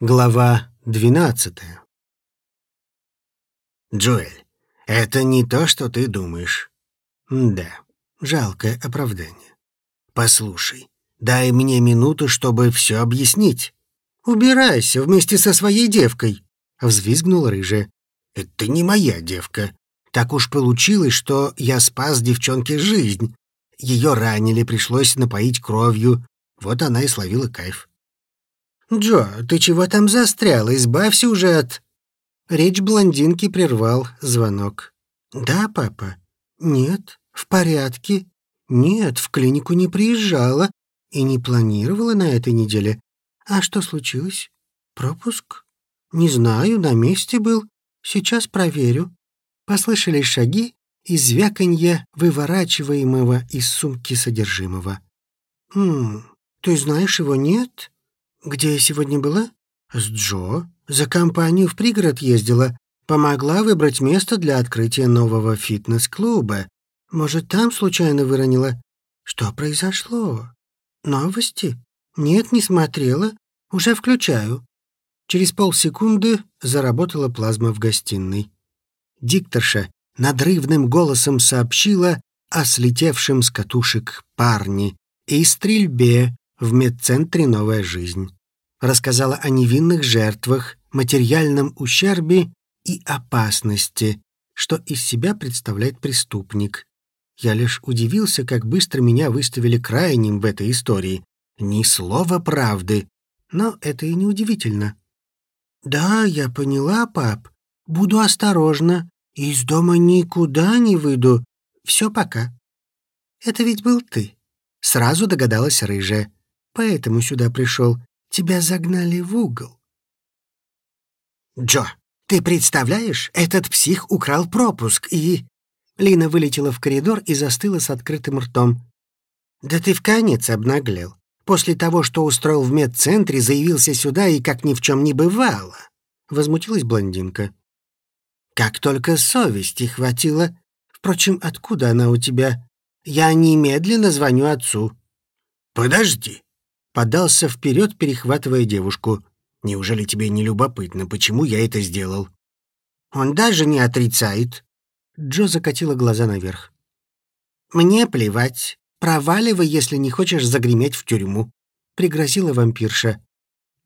Глава двенадцатая. Джоэль, это не то, что ты думаешь. Да, жалкое оправдание. Послушай, дай мне минуту, чтобы все объяснить. Убирайся вместе со своей девкой, взвизгнула рыжая. Это не моя девка. Так уж получилось, что я спас девчонке жизнь. Ее ранили, пришлось напоить кровью. Вот она и словила кайф. «Джо, ты чего там застрял? Избавься уже от...» Речь блондинки прервал звонок. «Да, папа?» «Нет, в порядке. Нет, в клинику не приезжала и не планировала на этой неделе. А что случилось? Пропуск? Не знаю, на месте был. Сейчас проверю». Послышались шаги и звяканье выворачиваемого из сумки содержимого. «Хм, ты знаешь его, нет?» «Где я сегодня была?» «С Джо. За компанию в пригород ездила. Помогла выбрать место для открытия нового фитнес-клуба. Может, там случайно выронила?» «Что произошло?» «Новости?» «Нет, не смотрела. Уже включаю». Через полсекунды заработала плазма в гостиной. Дикторша надрывным голосом сообщила о слетевшем с катушек парне и стрельбе в медцентре «Новая жизнь». Рассказала о невинных жертвах, материальном ущербе и опасности, что из себя представляет преступник. Я лишь удивился, как быстро меня выставили крайним в этой истории. Ни слова правды. Но это и не удивительно. «Да, я поняла, пап. Буду осторожна. Из дома никуда не выйду. Все пока». «Это ведь был ты», — сразу догадалась рыжая поэтому сюда пришел. Тебя загнали в угол». «Джо, ты представляешь, этот псих украл пропуск и...» Лина вылетела в коридор и застыла с открытым ртом. «Да ты в конец обнаглел. После того, что устроил в медцентре, заявился сюда и как ни в чем не бывало», — возмутилась блондинка. «Как только совести хватило. Впрочем, откуда она у тебя? Я немедленно звоню отцу». «Подожди», подался вперед, перехватывая девушку. «Неужели тебе не любопытно, почему я это сделал?» «Он даже не отрицает». Джо закатила глаза наверх. «Мне плевать. Проваливай, если не хочешь загреметь в тюрьму», — пригрозила вампирша.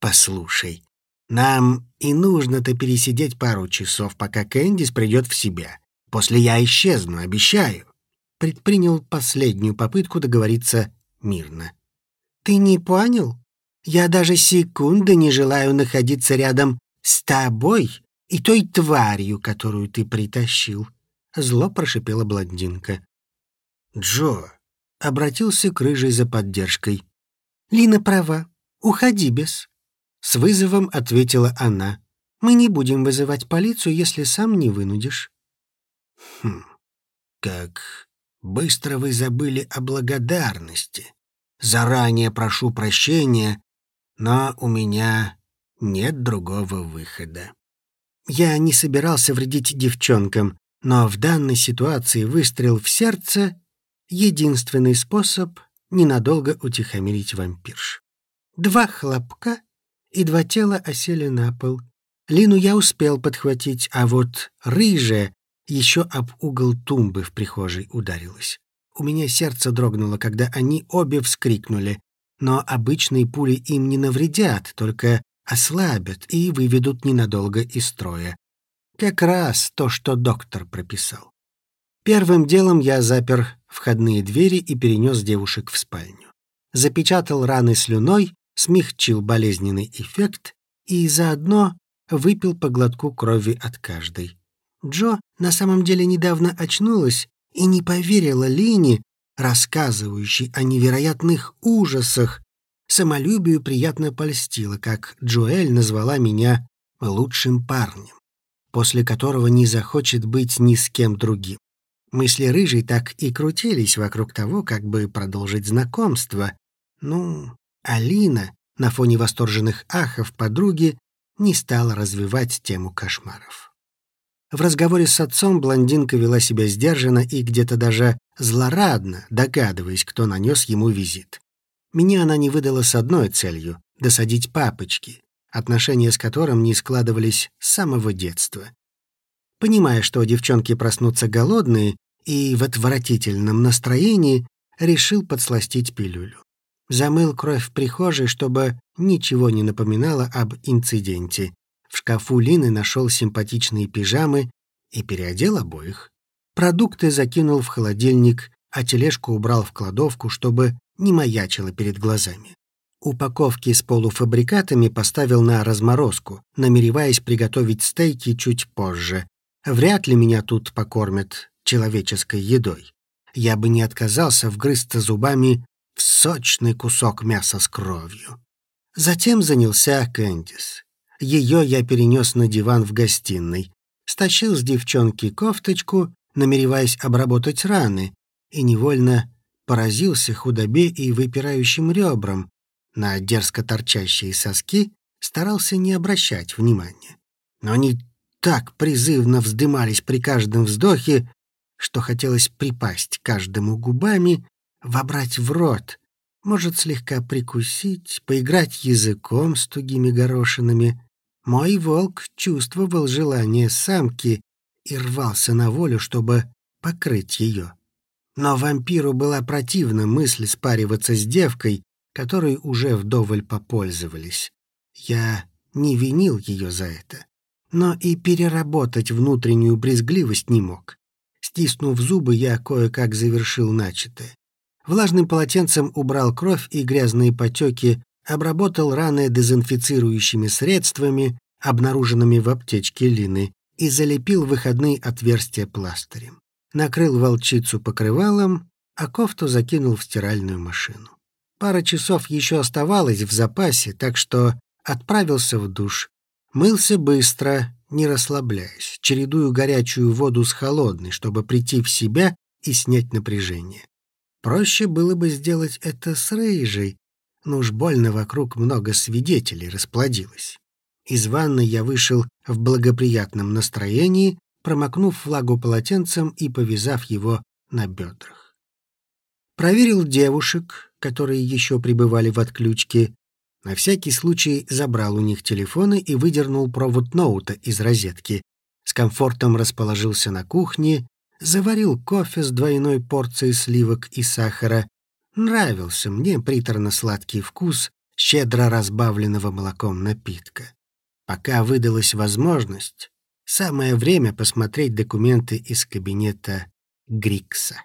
«Послушай, нам и нужно-то пересидеть пару часов, пока Кэндис придет в себя. После я исчезну, обещаю». Предпринял последнюю попытку договориться мирно. Ты не понял? Я даже секунды не желаю находиться рядом с тобой и той тварью, которую ты притащил. Зло прошипела блондинка. Джо обратился к рыжей за поддержкой. Лина права. Уходи без. С вызовом ответила она. Мы не будем вызывать полицию, если сам не вынудишь. Хм, как быстро вы забыли о благодарности. Заранее прошу прощения, но у меня нет другого выхода. Я не собирался вредить девчонкам, но в данной ситуации выстрел в сердце — единственный способ ненадолго утихомирить вампирш. Два хлопка, и два тела осели на пол. Лину я успел подхватить, а вот рыжая еще об угол тумбы в прихожей ударилась. У меня сердце дрогнуло, когда они обе вскрикнули. Но обычные пули им не навредят, только ослабят и выведут ненадолго из строя. Как раз то, что доктор прописал. Первым делом я запер входные двери и перенес девушек в спальню. Запечатал раны слюной, смягчил болезненный эффект и заодно выпил по глотку крови от каждой. Джо на самом деле недавно очнулась и не поверила Лине, рассказывающей о невероятных ужасах. Самолюбию приятно польстило, как Джоэль назвала меня лучшим парнем, после которого не захочет быть ни с кем другим. Мысли рыжей так и крутились вокруг того, как бы продолжить знакомство. Ну, Алина на фоне восторженных ахов подруги не стала развивать тему кошмаров. В разговоре с отцом блондинка вела себя сдержанно и где-то даже злорадно, догадываясь, кто нанес ему визит. Меня она не выдала с одной целью — досадить папочке. отношения с которым не складывались с самого детства. Понимая, что девчонки проснутся голодные и в отвратительном настроении, решил подсластить пилюлю. Замыл кровь в прихожей, чтобы ничего не напоминало об инциденте. В шкафу Лины нашел симпатичные пижамы и переодел обоих. Продукты закинул в холодильник, а тележку убрал в кладовку, чтобы не маячило перед глазами. Упаковки с полуфабрикатами поставил на разморозку, намереваясь приготовить стейки чуть позже. Вряд ли меня тут покормят человеческой едой. Я бы не отказался вгрызться зубами в сочный кусок мяса с кровью. Затем занялся Кэндис. Ее я перенес на диван в гостиной, стащил с девчонки кофточку, намереваясь обработать раны, и невольно поразился худобе и выпирающим ребрам. На дерзко торчащие соски старался не обращать внимания. Но они так призывно вздымались при каждом вздохе, что хотелось припасть каждому губами, вобрать в рот, может, слегка прикусить, поиграть языком с тугими горошинами. Мой волк чувствовал желание самки и рвался на волю, чтобы покрыть ее. Но вампиру была противна мысль спариваться с девкой, которой уже вдоволь попользовались. Я не винил ее за это, но и переработать внутреннюю брезгливость не мог. Стиснув зубы, я кое-как завершил начатое. Влажным полотенцем убрал кровь и грязные потеки, обработал раны дезинфицирующими средствами, обнаруженными в аптечке Лины, и залепил выходные отверстия пластырем накрыл волчицу покрывалом, а кофту закинул в стиральную машину. Пара часов еще оставалось в запасе, так что отправился в душ. Мылся быстро, не расслабляясь, чередую горячую воду с холодной, чтобы прийти в себя и снять напряжение. Проще было бы сделать это с рыжей, но уж больно вокруг много свидетелей расплодилось. Из ванны я вышел в благоприятном настроении, промокнув влагу полотенцем и повязав его на бедрах. Проверил девушек, которые еще пребывали в отключке. На всякий случай забрал у них телефоны и выдернул провод ноута из розетки. С комфортом расположился на кухне, заварил кофе с двойной порцией сливок и сахара. Нравился мне приторно-сладкий вкус щедро разбавленного молоком напитка. Пока выдалась возможность, Самое время посмотреть документы из кабинета Грикса.